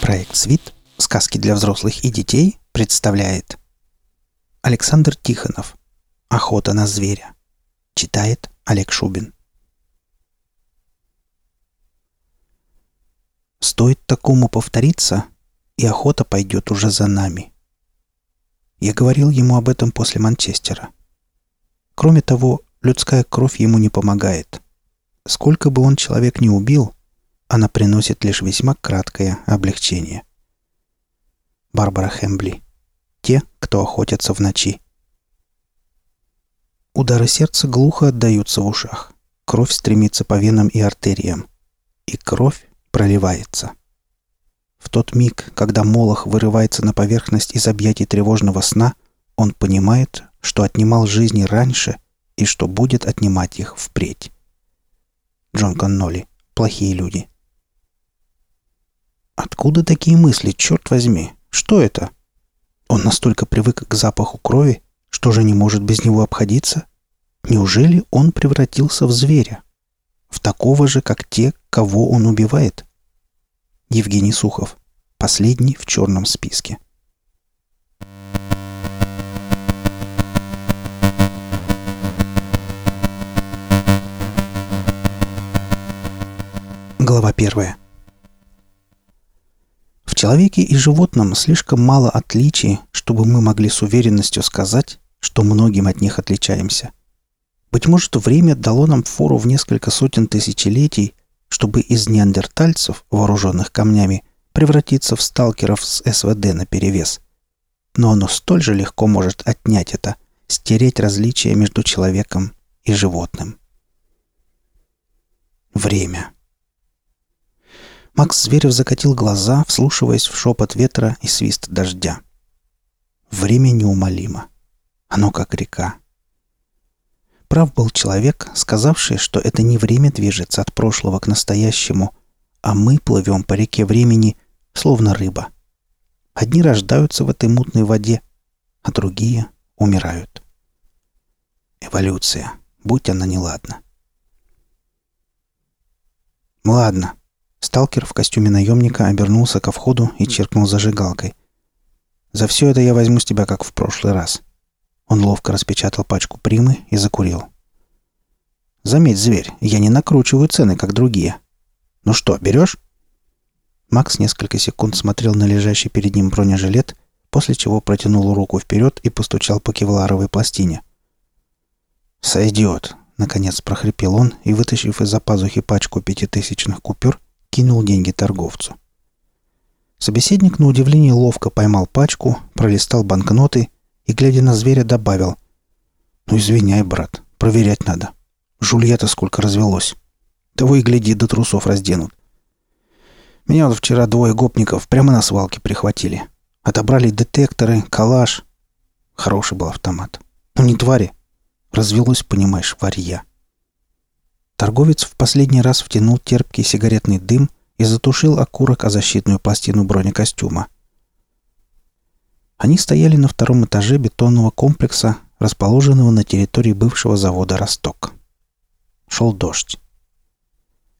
Проект «Свит. Сказки для взрослых и детей» представляет Александр Тихонов «Охота на зверя». Читает Олег Шубин. Стоит такому повториться, и охота пойдет уже за нами. Я говорил ему об этом после Манчестера. Кроме того, людская кровь ему не помогает. Сколько бы он человек не убил, она приносит лишь весьма краткое облегчение. Барбара Хэмбли. Те, кто охотятся в ночи. Удары сердца глухо отдаются в ушах. Кровь стремится по венам и артериям. И кровь проливается. В тот миг, когда Молох вырывается на поверхность из объятий тревожного сна, он понимает, что отнимал жизни раньше и что будет отнимать их впредь. Джон Конноли. Плохие люди. Откуда такие мысли, черт возьми? Что это? Он настолько привык к запаху крови, что же не может без него обходиться? Неужели он превратился в зверя? В такого же, как те, кого он убивает? Евгений Сухов. Последний в черном списке. Глава первая. В человеке и животном слишком мало отличий, чтобы мы могли с уверенностью сказать, что многим от них отличаемся. Быть может, время дало нам фору в несколько сотен тысячелетий, чтобы из неандертальцев, вооруженных камнями, превратиться в сталкеров с СВД наперевес. Но оно столь же легко может отнять это, стереть различия между человеком и животным. Время. Макс Зверев закатил глаза, вслушиваясь в шепот ветра и свист дождя. Время неумолимо. Оно как река, Прав был человек, сказавший, что это не время движется от прошлого к настоящему, а мы плывем по реке времени, словно рыба. Одни рождаются в этой мутной воде, а другие умирают. Эволюция, будь она неладна. Ладно. Сталкер в костюме наемника обернулся ко входу и черкнул зажигалкой. За все это я возьму с тебя, как в прошлый раз. — он ловко распечатал пачку примы и закурил. «Заметь, зверь, я не накручиваю цены, как другие. Ну что, берешь?» Макс несколько секунд смотрел на лежащий перед ним бронежилет, после чего протянул руку вперед и постучал по кевларовой пластине. «Сойдет!» — наконец прохрипел он и, вытащив из-за пазухи пачку пятитысячных купюр, кинул деньги торговцу. Собеседник на удивление ловко поймал пачку, пролистал банкноты и, глядя на зверя, добавил. «Ну, извиняй, брат, проверять надо. Жулья-то сколько развелось. Того и гляди, до трусов разденут. Меня вот вчера двое гопников прямо на свалке прихватили. Отобрали детекторы, калаш. Хороший был автомат. Ну, не твари. Развелось, понимаешь, варья». Торговец в последний раз втянул терпкий сигаретный дым и затушил окурок о защитную пластину бронекостюма. Они стояли на втором этаже бетонного комплекса, расположенного на территории бывшего завода «Росток». Шел дождь.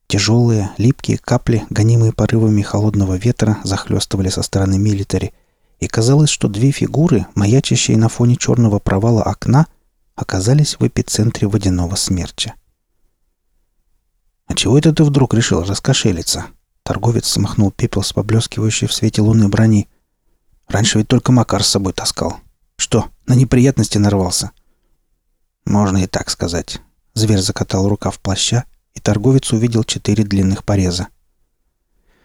Тяжелые, липкие капли, гонимые порывами холодного ветра, захлестывали со стороны милитари, и казалось, что две фигуры, маячащие на фоне черного провала окна, оказались в эпицентре водяного смерча. «А чего это ты вдруг решил раскошелиться?» Торговец смахнул пепел с поблескивающей в свете лунной брони. Раньше ведь только Макар с собой таскал. Что, на неприятности нарвался?» «Можно и так сказать». Зверь закатал рукав плаща, и торговец увидел четыре длинных пореза.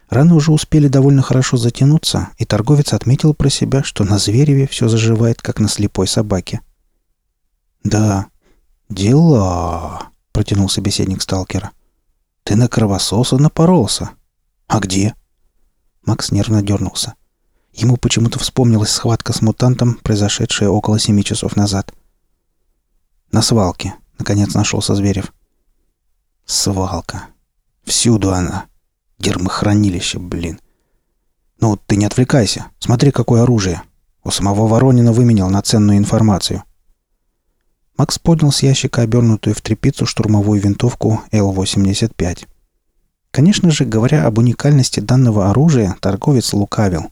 Раны уже успели довольно хорошо затянуться, и торговец отметил про себя, что на Звереве все заживает, как на слепой собаке. «Да, дела», — протянул собеседник сталкера. «Ты на кровососа напоролся. А где?» Макс нервно дернулся. Ему почему-то вспомнилась схватка с мутантом, произошедшая около семи часов назад. «На свалке», — наконец нашелся Зверев. «Свалка. Всюду она. Дермохранилище, блин. Ну, ты не отвлекайся. Смотри, какое оружие. У самого Воронина выменял на ценную информацию». Макс поднял с ящика обернутую в тряпицу штурмовую винтовку Л-85. Конечно же, говоря об уникальности данного оружия, торговец лукавил.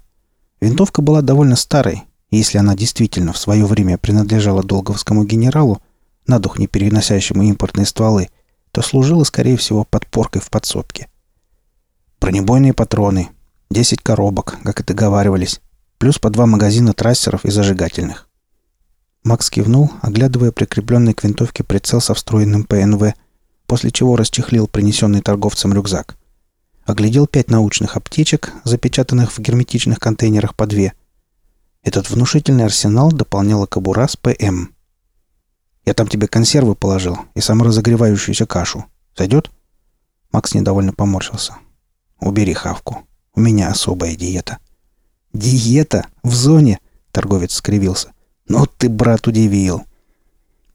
Винтовка была довольно старой, и если она действительно в свое время принадлежала долговскому генералу, на дух не переносящему импортные стволы, то служила, скорее всего, подпоркой в подсобке. Бронебойные патроны, 10 коробок, как и договаривались, плюс по два магазина трассеров и зажигательных. Макс кивнул, оглядывая прикрепленный к винтовке прицел со встроенным ПНВ, после чего расчехлил принесенный торговцем рюкзак. Оглядел пять научных аптечек, запечатанных в герметичных контейнерах по две. Этот внушительный арсенал дополняла кобура с ПМ. «Я там тебе консервы положил и саморазогревающуюся кашу. Зайдет?» Макс недовольно поморщился. «Убери хавку. У меня особая диета». «Диета? В зоне?» — торговец скривился. «Ну ты, брат, удивил.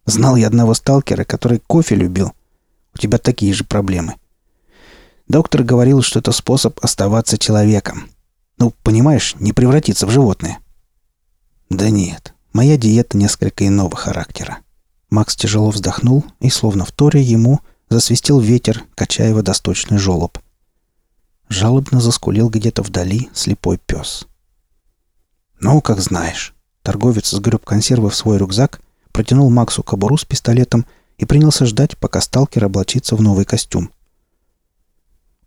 Знал я одного сталкера, который кофе любил. У тебя такие же проблемы. Доктор говорил, что это способ оставаться человеком. Ну, понимаешь, не превратиться в животное. Да нет, моя диета несколько иного характера. Макс тяжело вздохнул и, словно вторя ему, засвистел ветер, качая водосточный желоб. Жалобно заскулил где-то вдали слепой пес. «Ну, как знаешь». Торговец сгреб консервы в свой рюкзак, протянул Максу кобуру с пистолетом и принялся ждать, пока сталкер облачится в новый костюм.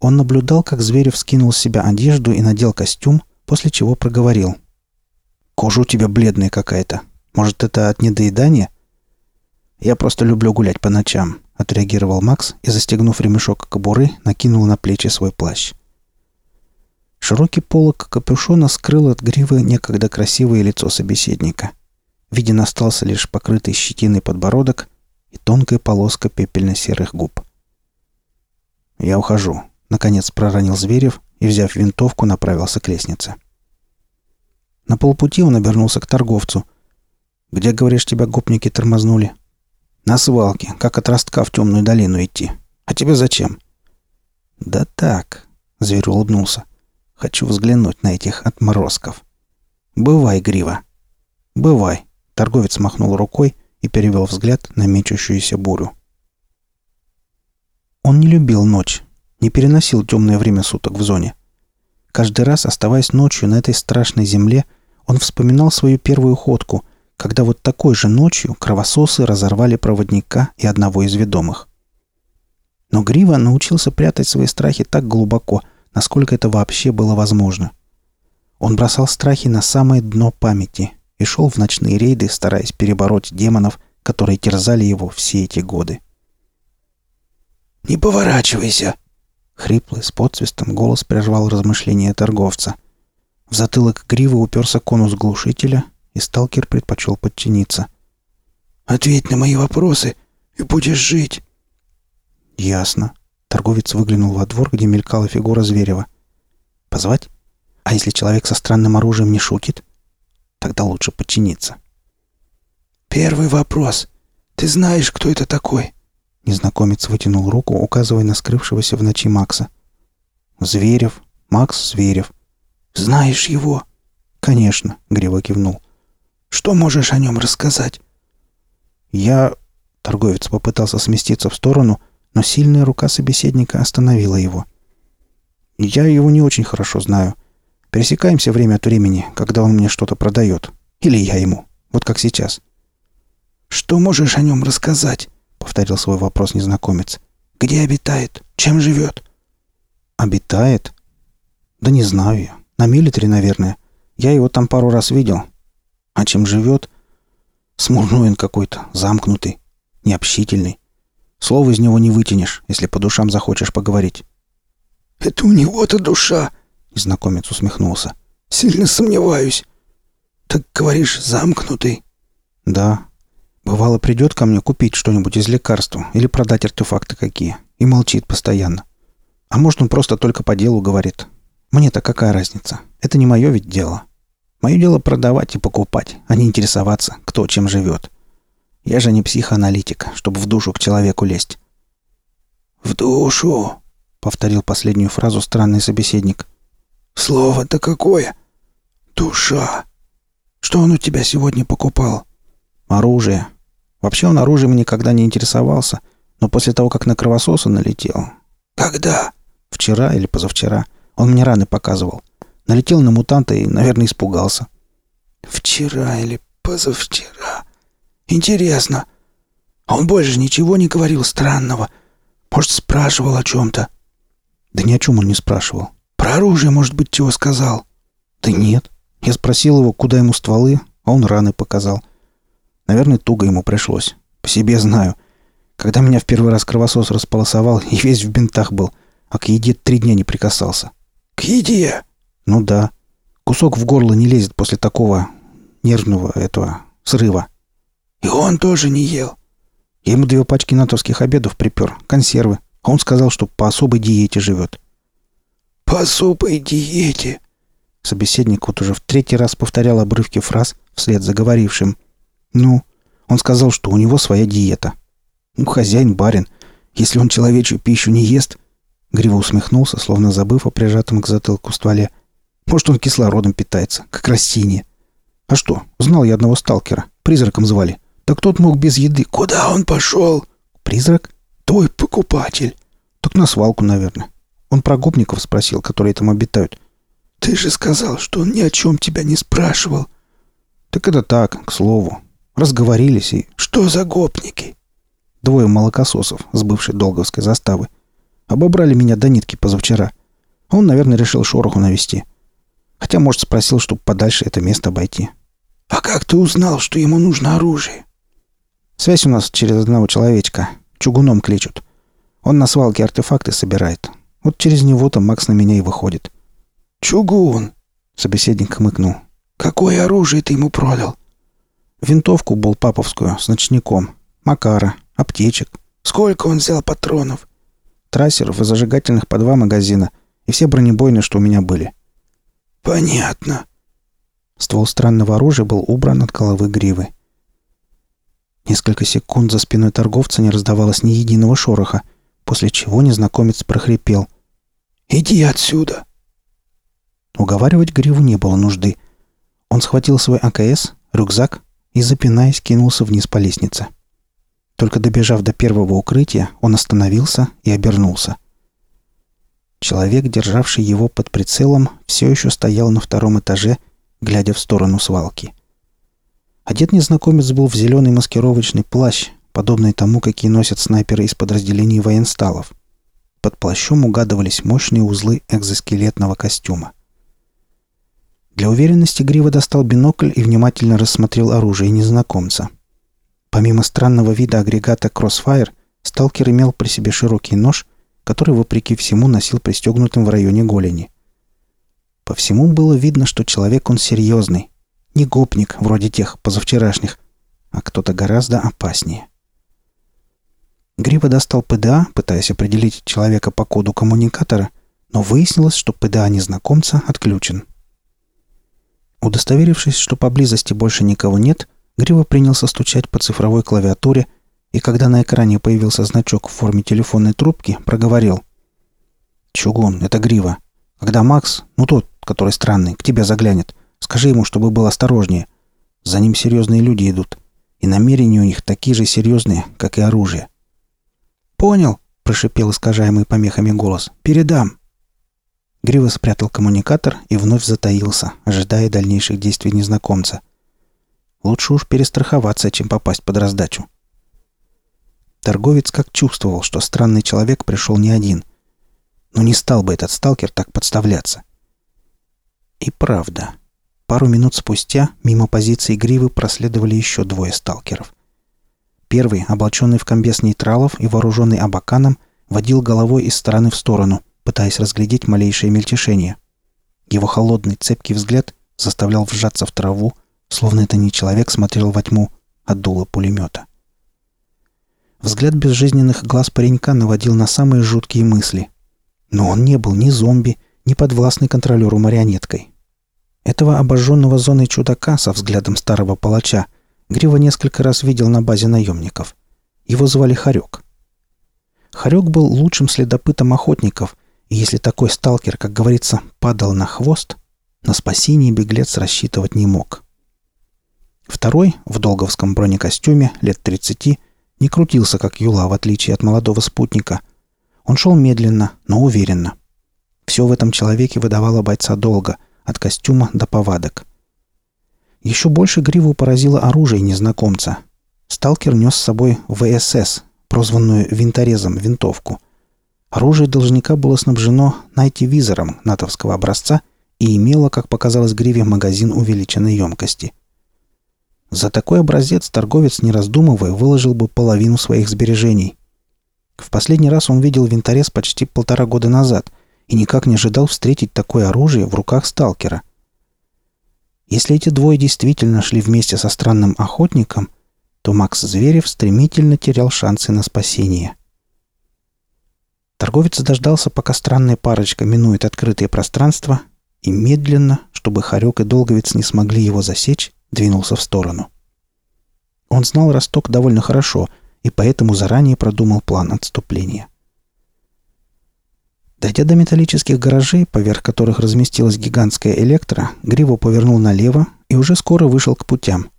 Он наблюдал, как Зверев скинул с себя одежду и надел костюм, после чего проговорил. «Кожа у тебя бледная какая-то. Может, это от недоедания?» «Я просто люблю гулять по ночам», — отреагировал Макс и, застегнув ремешок кобуры, накинул на плечи свой плащ. Широкий полог капюшона скрыл от гривы некогда красивое лицо собеседника. Виден остался лишь покрытый щетиной подбородок и тонкая полоска пепельно-серых губ. «Я ухожу», — наконец проронил Зверев и, взяв винтовку, направился к лестнице. На полпути он обернулся к торговцу. «Где, говоришь, тебя гопники тормознули?» «На свалке, как от ростка в темную долину идти. А тебе зачем?» «Да так», — зверь улыбнулся. — Хочу взглянуть на этих отморозков. Бывай, Грива. Бывай. Торговец махнул рукой и перевел взгляд на мечущуюся бурю. Он не любил ночь, не переносил темное время суток в зоне. Каждый раз, оставаясь ночью на этой страшной земле, он вспоминал свою первую ходку, когда вот такой же ночью кровососы разорвали проводника и одного из ведомых. Но Грива научился прятать свои страхи так глубоко – насколько это вообще было возможно. Он бросал страхи на самое дно памяти и шел в ночные рейды, стараясь перебороть демонов, которые терзали его все эти годы. «Не поворачивайся!» Хриплый, с подсвистом голос прервал размышления торговца. В затылок гривы уперся конус глушителя, и сталкер предпочел подчиниться. «Ответь на мои вопросы, и будешь жить!» «Ясно», Торговец выглянул во двор, где мелькала фигура Зверева. «Позвать? А если человек со странным оружием не шутит? Тогда лучше подчиниться». «Первый вопрос. Ты знаешь, кто это такой?» Незнакомец вытянул руку, указывая на скрывшегося в ночи Макса. «Зверев. Макс Зверев». «Знаешь его?» «Конечно», — Грива кивнул. «Что можешь о нем рассказать?» «Я...» — торговец попытался сместиться в сторону, но сильная рука собеседника остановила его. «Я его не очень хорошо знаю. Пересекаемся время от времени, когда он мне что-то продает. Или я ему. Вот как сейчас». «Что можешь о нем рассказать?» — повторил свой вопрос незнакомец. «Где обитает? Чем живет?» «Обитает? Да не знаю я. На милитаре, наверное. Я его там пару раз видел. А чем живет? Смурной он какой-то, замкнутый, необщительный. Слова из него не вытянешь, если по душам захочешь поговорить». «Это у него-то душа!» — незнакомец усмехнулся. «Сильно сомневаюсь. Так, говоришь, замкнутый?» «Да. Бывало, придет ко мне купить что-нибудь из лекарства или продать артефакты какие. И молчит постоянно. А может, он просто только по делу говорит. Мне-то какая разница? Это не мое ведь дело. Мое дело продавать и покупать, а не интересоваться, кто чем живет. Я же не психоаналитик, чтобы в душу к человеку лезть. «В душу!» — повторил последнюю фразу странный собеседник. «Слово-то какое? Душа! Что он у тебя сегодня покупал?» «Оружие. Вообще он оружием никогда не интересовался, но после того, как на кровососа налетел... Когда? Вчера или позавчера. Он мне раны показывал. Налетел на мутанта и, наверное, испугался. Вчера или позавчера. Интересно. А он больше ничего не говорил странного. Может, спрашивал о чем-то? Да ни о чем он не спрашивал. Про оружие, может быть, чего сказал? Да нет. Я спросил его, куда ему стволы, а он раны показал. Наверное, туго ему пришлось. По себе знаю. Когда меня в первый раз кровосос располосовал и весь в бинтах был, а к еде три дня не прикасался. К еде? Ну да. Кусок в горло не лезет после такого нервного этого срыва. И он тоже не ел? Я ему две пачки натовских обедов припер, консервы, а он сказал, что по особой диете живет. По особой диете? Собеседник вот уже в третий раз повторял обрывки фраз вслед за говорившим. Ну, он сказал, что у него своя диета. Ну, хозяин барин. Если он человечью пищу не ест... Грива усмехнулся, словно забыв о прижатом к затылку стволе. Может, он кислородом питается, как растение. А что, знал я одного сталкера. Призраком звали. Так тот мог без еды. Куда он пошел? Призрак? Твой покупатель. Так на свалку, наверное. Он про гопников спросил, которые там обитают. Ты же сказал, что он ни о чем тебя не спрашивал. Так это так, к слову. Разговорились и... Что за гопники? Двое молокососов с бывшей Долговской заставы. Обобрали меня до нитки позавчера. Он, наверное, решил шороху навести. Хотя, может, спросил, чтобы подальше это место обойти. «А как ты узнал, что ему нужно оружие?» «Связь у нас через одного человечка. Чугуном кличут. Он на свалке артефакты собирает. Вот через него-то Макс на меня и выходит». «Чугун!» — собеседник хмыкнул. «Какое оружие ты ему продал?» «Винтовку болпаповскую с ночником. Макара. Аптечек». «Сколько он взял патронов?» «Трассеров и зажигательных по два магазина. И все бронебойные, что у меня были». «Понятно». Ствол странного оружия был убран от головы гривы. Несколько секунд за спиной торговца не раздавалось ни единого шороха, после чего незнакомец прохрипел. «Иди отсюда!» Уговаривать гриву не было нужды. Он схватил свой АКС, рюкзак и, запинаясь, кинулся вниз по лестнице. Только добежав до первого укрытия, он остановился и обернулся. Человек, державший его под прицелом, все еще стоял на втором этаже, глядя в сторону свалки. Одет незнакомец был в зеленый маскировочный плащ, подобный тому, какие носят снайперы из подразделений военсталов. Под плащом угадывались мощные узлы экзоскелетного костюма. Для уверенности Грива достал бинокль и внимательно рассмотрел оружие незнакомца. Помимо странного вида агрегата Crossfire, сталкер имел при себе широкий нож, который, вопреки всему, носил пристегнутым в районе голени. По всему было видно, что человек он серьезный. Не гопник, вроде тех позавчерашних, а кто-то гораздо опаснее. Грива достал ПДА, пытаясь определить человека по коду коммуникатора, но выяснилось, что ПДА незнакомца отключен. Удостоверившись, что поблизости больше никого нет, Грива принялся стучать по цифровой клавиатуре, и когда на экране появился значок в форме телефонной трубки, проговорил. «Чугун, это Грива. Когда Макс, ну тот, который странный, к тебе заглянет, скажи ему, чтобы был осторожнее. За ним серьезные люди идут, и намерения у них такие же серьезные, как и оружие». «Понял», — прошипел искажаемый помехами голос. «Передам». Грива спрятал коммуникатор и вновь затаился, ожидая дальнейших действий незнакомца. Лучше уж перестраховаться, чем попасть под раздачу. Торговец как чувствовал, что странный человек пришел не один. Но не стал бы этот сталкер так подставляться. И правда. Пару минут спустя мимо позиции Гривы проследовали еще двое сталкеров. Первый, облаченный в комбез нейтралов и вооруженный абаканом, водил головой из стороны в сторону, пытаясь разглядеть малейшее мельтешение. Его холодный, цепкий взгляд заставлял вжаться в траву, словно это не человек смотрел во тьму, а дуло пулемета. Взгляд безжизненных глаз паренька наводил на самые жуткие мысли. Но он не был ни зомби, ни подвластный контролеру марионеткой. Этого обожженного зоной чудака со взглядом старого палача Грива несколько раз видел на базе наемников. Его звали Харек. Харек был лучшим следопытом охотников и если такой сталкер, как говорится, падал на хвост, на спасение беглец рассчитывать не мог. Второй, в долговском бронекостюме, лет 30, не крутился, как Юла, в отличие от молодого спутника. Он шел медленно, но уверенно. Все в этом человеке выдавало бойца долго, от костюма до повадок. Еще больше Гриву поразило оружие незнакомца. Сталкер нес с собой ВСС, прозванную винторезом винтовку. Оружие должника было снабжено найтивизором натовского образца и имело, как показалось Гриве, магазин увеличенной емкости. За такой образец торговец, не раздумывая, выложил бы половину своих сбережений. В последний раз он видел винторез почти полтора года назад и никак не ожидал встретить такое оружие в руках сталкера. Если эти двое действительно шли вместе со странным охотником, то Макс Зверев стремительно терял шансы на спасение. Торговец дождался, пока странная парочка минует открытое пространство, и медленно, чтобы Харек и Долговец не смогли его засечь, двинулся в сторону. Он знал Росток довольно хорошо и поэтому заранее продумал план отступления. Дойдя до металлических гаражей, поверх которых разместилась гигантская электро, Гриво повернул налево и уже скоро вышел к путям.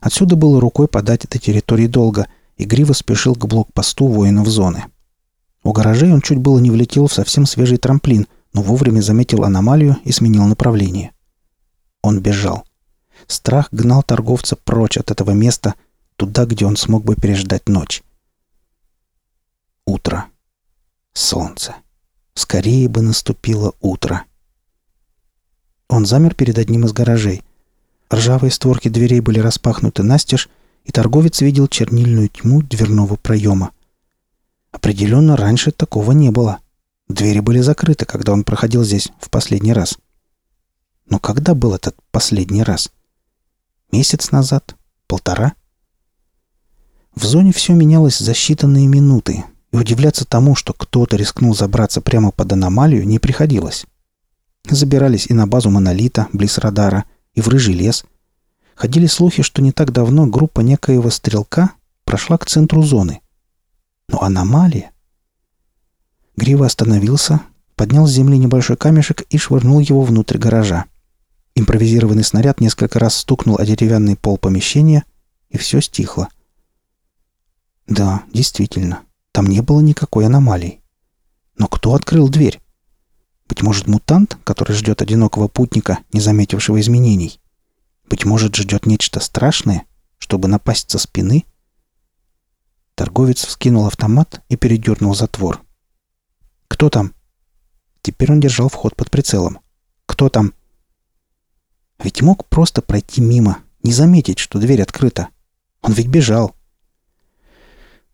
Отсюда было рукой подать этой территории долго, и Гриво спешил к блокпосту воинов зоны. У гаражей он чуть было не влетел в совсем свежий трамплин, но вовремя заметил аномалию и сменил направление. Он бежал. Страх гнал торговца прочь от этого места, туда, где он смог бы переждать ночь. Утро. Солнце. Скорее бы наступило утро. Он замер перед одним из гаражей. Ржавые створки дверей были распахнуты настежь, и торговец видел чернильную тьму дверного проема. Определенно, раньше такого не было. Двери были закрыты, когда он проходил здесь в последний раз. Но когда был этот последний раз? Месяц назад? Полтора? В зоне все менялось за считанные минуты, и удивляться тому, что кто-то рискнул забраться прямо под аномалию, не приходилось. Забирались и на базу монолита, близ радара, и в рыжий лес. Ходили слухи, что не так давно группа некоего стрелка прошла к центру зоны. Но аномалия... Грива остановился, поднял с земли небольшой камешек и швырнул его внутрь гаража. Импровизированный снаряд несколько раз стукнул о деревянный пол помещения, и все стихло. Да, действительно, там не было никакой аномалии. Но кто открыл дверь? Быть может, мутант, который ждет одинокого путника, не заметившего изменений? Быть может, ждет нечто страшное, чтобы напасть со спины? Торговец вскинул автомат и передернул затвор. «Кто там?» Теперь он держал вход под прицелом. «Кто там?» Ведь мог просто пройти мимо, не заметить, что дверь открыта. Он ведь бежал.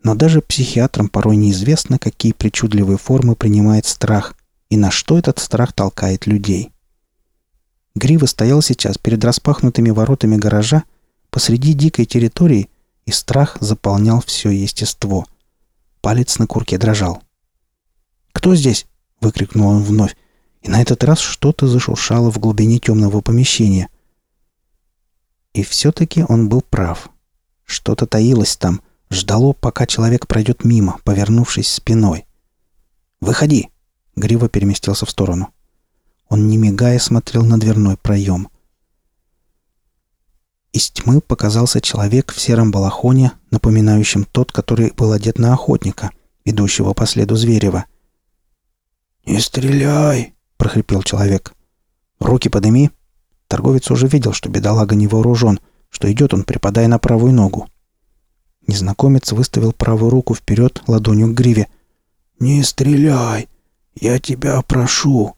Но даже психиатрам порой неизвестно, какие причудливые формы принимает страх и на что этот страх толкает людей. Грива стоял сейчас перед распахнутыми воротами гаража посреди дикой территории, и страх заполнял все естество. Палец на курке дрожал. «Кто здесь?» — выкрикнул он вновь, и на этот раз что-то зашуршало в глубине темного помещения. И все-таки он был прав. Что-то таилось там, ждало, пока человек пройдет мимо, повернувшись спиной. «Выходи!» — Грива переместился в сторону. Он, не мигая, смотрел на дверной проем. Из тьмы показался человек в сером балахоне, напоминающем тот, который был одет на охотника, идущего по следу Зверева. «Не стреляй!» — прохрипел человек. «Руки подыми!» Торговец уже видел, что бедолага не вооружен, что идет он, припадая на правую ногу. Незнакомец выставил правую руку вперед ладонью к гриве. «Не стреляй! Я тебя прошу!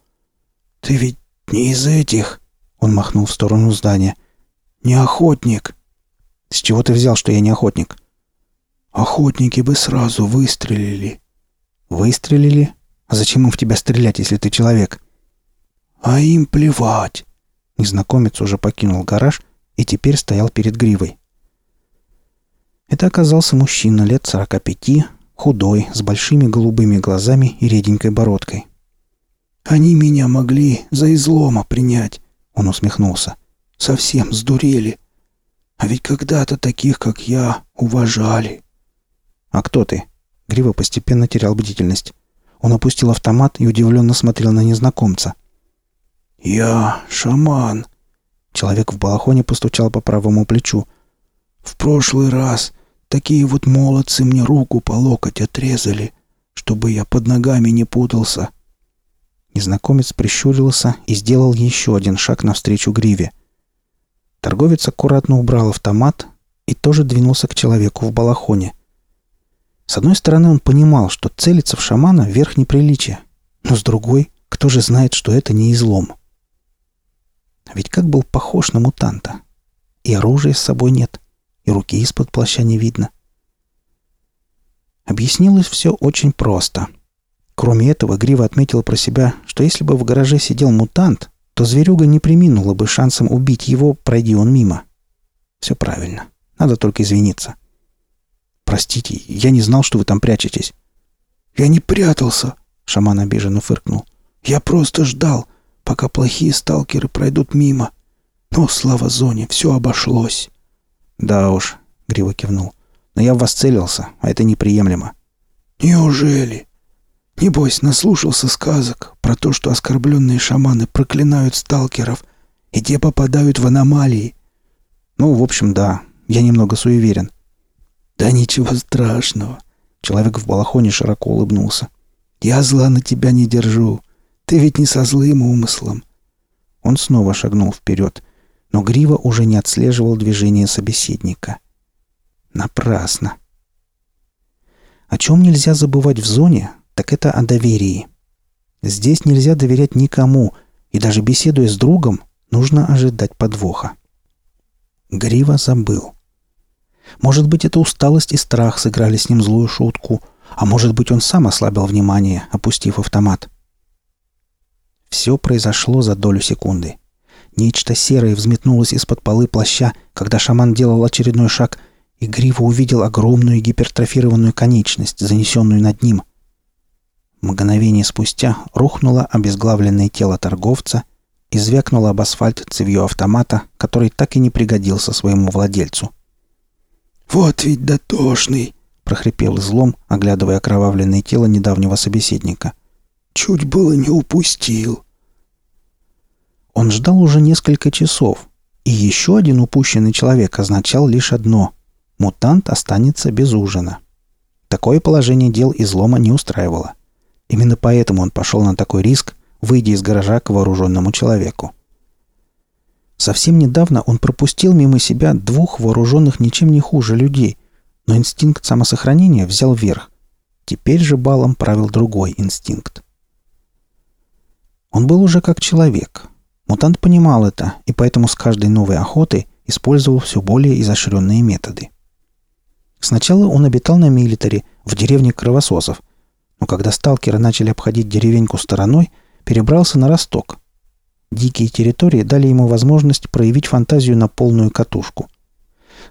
Ты ведь не из этих...» Он махнул в сторону здания. «Не охотник!» «С чего ты взял, что я не охотник?» «Охотники бы сразу выстрелили». «Выстрелили? А зачем им в тебя стрелять, если ты человек?» «А им плевать!» Незнакомец уже покинул гараж и теперь стоял перед гривой. Это оказался мужчина лет сорока пяти, худой, с большими голубыми глазами и реденькой бородкой. «Они меня могли за излома принять», — он усмехнулся. «Совсем сдурели. А ведь когда-то таких, как я, уважали». «А кто ты?» Грива постепенно терял бдительность. Он опустил автомат и удивленно смотрел на незнакомца — «Я шаман». Человек в балахоне постучал по правому плечу. В прошлый раз такие вот молодцы мне руку по локоть отрезали, чтобы я под ногами не путался». Незнакомец прищурился и сделал еще один шаг навстречу гриве. Торговец аккуратно убрал автомат и тоже двинулся к человеку в балахоне. С одной стороны, он понимал, что целиться в шамана — верх неприличия, но с другой, кто же знает, что это не излом? Ведь как был похож на мутанта. И оружия с собой нет, и руки из-под плаща не видно. Объяснилось все очень просто. Кроме этого, Грива отметил про себя, что если бы в гараже сидел мутант, то зверюга не приминула бы шансом убить его, пройди он мимо. Все правильно. Надо только извиниться. «Простите, я не знал, что вы там прячетесь». «Я не прятался», — шаман обиженно фыркнул. «Я просто ждал, пока плохие сталкеры пройдут мимо. Но, слава зоне, все обошлось». «Да уж», — Грива кивнул. «Но я в вас целился, а это неприемлемо». «Неужели? Небось, наслушался сказок про то, что оскорбленные шаманы проклинают сталкеров, и те попадают в аномалии». «Ну, в общем, да. Я немного суеверен». «Да ничего страшного». Человек в балахоне широко улыбнулся. «Я зла на тебя не держу. Ты ведь не со злым умыслом». Он снова шагнул вперед, но Грива уже не отслеживал движение собеседника. Напрасно. О чем нельзя забывать в зоне, так это о доверии. Здесь нельзя доверять никому, и даже беседуя с другом, нужно ожидать подвоха. Грива забыл. Может быть, это усталость и страх сыграли с ним злую шутку, а может быть, он сам ослабил внимание, опустив автомат. Все произошло за долю секунды. Нечто серое взметнулось из-под полы плаща, когда шаман делал очередной шаг, и Грива увидел огромную гипертрофированную конечность, занесенную над ним. Мгновение спустя рухнуло обезглавленное тело торговца и звякнуло об асфальт цевьё автомата, который так и не пригодился своему владельцу. «Вот ведь дотошный!» — прохрипел излом, оглядывая окровавленное тело недавнего собеседника. Чуть было не упустил. Он ждал уже несколько часов, и еще один упущенный человек означал лишь одно — мутант останется без ужина. Такое положение дел излома не устраивало. Именно поэтому он пошел на такой риск, выйдя из гаража к вооруженному человеку. Совсем недавно он пропустил мимо себя двух вооруженных ничем не хуже людей, но инстинкт самосохранения взял верх. Теперь же балом правил другой инстинкт. Он был уже как человек. Мутант понимал это, и поэтому с каждой новой охотой использовал все более изощренные методы. Сначала он обитал на милитаре, в деревне кровососов, но когда сталкеры начали обходить деревеньку стороной, перебрался на Росток. Дикие территории дали ему возможность проявить фантазию на полную катушку.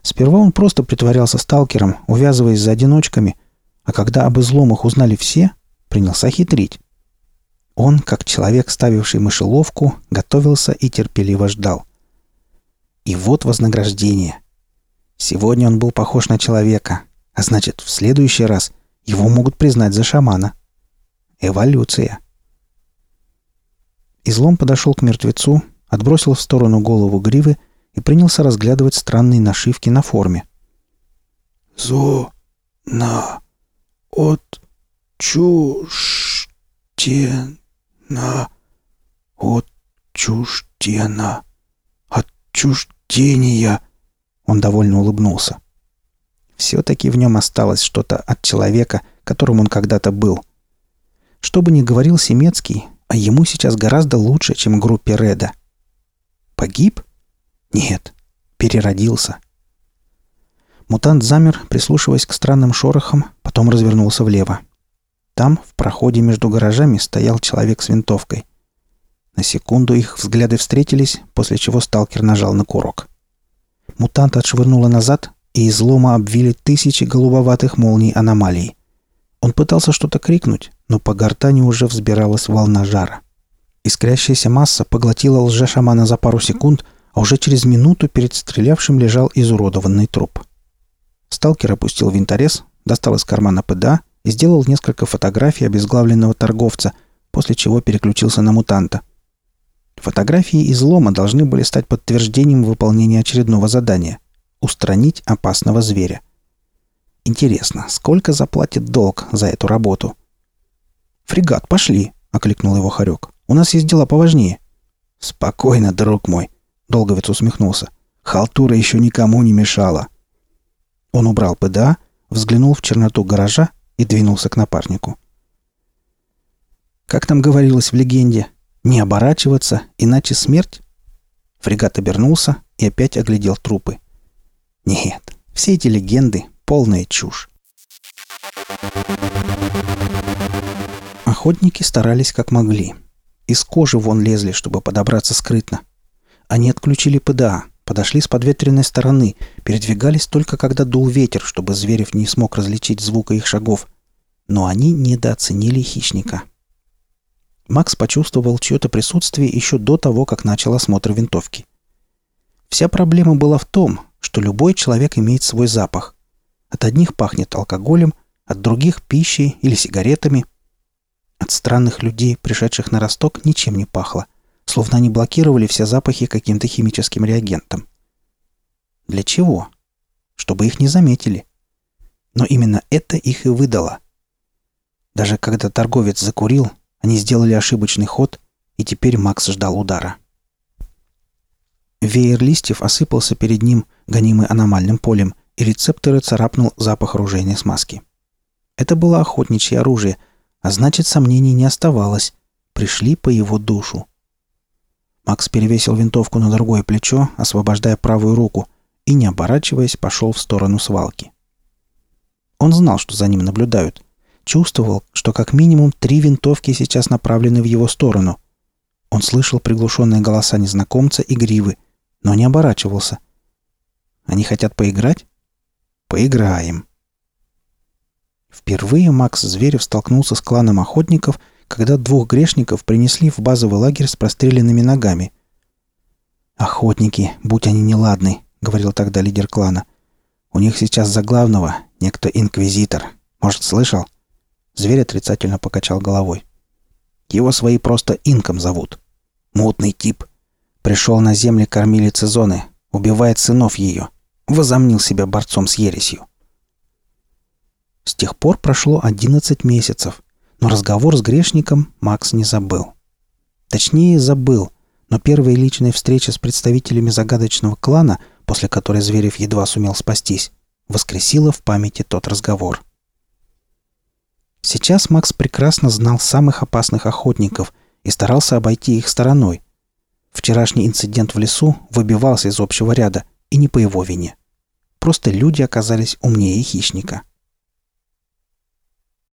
Сперва он просто притворялся сталкером, увязываясь за одиночками, а когда об изломах узнали все, принялся хитрить. Он, как человек, ставивший мышеловку, готовился и терпеливо ждал. И вот вознаграждение. Сегодня он был похож на человека, а значит, в следующий раз его могут признать за шамана. Эволюция. Излом подошел к мертвецу, отбросил в сторону голову гривы и принялся разглядывать странные нашивки на форме. «Зо... на... от... чуш... тен на отчуждена, отчуждения. Он довольно улыбнулся. Все-таки в нем осталось что-то от человека, которым он когда-то был. Что бы ни говорил Семецкий, а ему сейчас гораздо лучше, чем группе Реда. Погиб? Нет, переродился. Мутант замер, прислушиваясь к странным шорохам, потом развернулся влево. Там, в проходе между гаражами, стоял человек с винтовкой. На секунду их взгляды встретились, после чего сталкер нажал на курок. Мутант отшвырнуло назад, и излома обвили тысячи голубоватых молний аномалий. Он пытался что-то крикнуть, но по гортани уже взбиралась волна жара. Искрящаяся масса поглотила лже-шамана за пару секунд, а уже через минуту перед стрелявшим лежал изуродованный труп. Сталкер опустил винторез, достал из кармана ПДА сделал несколько фотографий обезглавленного торговца, после чего переключился на мутанта. Фотографии излома должны были стать подтверждением выполнения очередного задания. — устранить опасного зверя. Интересно, сколько заплатит долг за эту работу? «Фрегат, пошли!» — окликнул его Харек. «У нас есть дела поважнее». «Спокойно, друг мой», — Долговец усмехнулся. «Халтура еще никому не мешала». Он убрал ПДА, взглянул в черноту гаража и двинулся к напарнику. Как там говорилось в легенде, не оборачиваться, иначе смерть? Фрегат обернулся и опять оглядел трупы. Нет, все эти легенды — полная чушь. Охотники старались как могли. Из кожи вон лезли, чтобы подобраться скрытно. Они отключили ПДА, подошли с подветренной стороны, передвигались только когда дул ветер, чтобы Зверев не смог различить звука их шагов. Но они недооценили хищника. Макс почувствовал чье-то присутствие еще до того, как начал осмотр винтовки. Вся проблема была в том, что любой человек имеет свой запах. От одних пахнет алкоголем, от других – пищей или сигаретами. От странных людей, пришедших на росток, ничем не пахло, словно они блокировали все запахи каким-то химическим реагентом. Для чего? Чтобы их не заметили. Но именно это их и выдало. Даже когда торговец закурил, они сделали ошибочный ход, и теперь Макс ждал удара. Веер листьев осыпался перед ним, гонимый аномальным полем, и рецепторы царапнул запах оружейной смазки. Это было охотничье оружие, а значит, сомнений не оставалось. Пришли по его душу. Макс перевесил винтовку на другое плечо, освобождая правую руку, и, не оборачиваясь, пошел в сторону свалки. Он знал, что за ним наблюдают, чувствовал, что как минимум три винтовки сейчас направлены в его сторону. Он слышал приглушенные голоса незнакомца и гривы, но не оборачивался. Они хотят поиграть? Поиграем. Впервые Макс Зверев столкнулся с кланом охотников, когда двух грешников принесли в базовый лагерь с простреленными ногами. «Охотники, будь они неладны», — говорил тогда лидер клана. «У них сейчас за главного некто инквизитор. Может, слышал?» Зверь отрицательно покачал головой. Его свои просто инком зовут. Мутный тип. Пришел на земли кормилицы зоны, убивает сынов ее. Возомнил себя борцом с ересью. С тех пор прошло 11 месяцев, но разговор с грешником Макс не забыл. Точнее, забыл, но первая личная встреча с представителями загадочного клана, после которой Зверев едва сумел спастись, воскресила в памяти тот разговор. Сейчас Макс прекрасно знал самых опасных охотников и старался обойти их стороной. Вчерашний инцидент в лесу выбивался из общего ряда, и не по его вине. Просто люди оказались умнее хищника –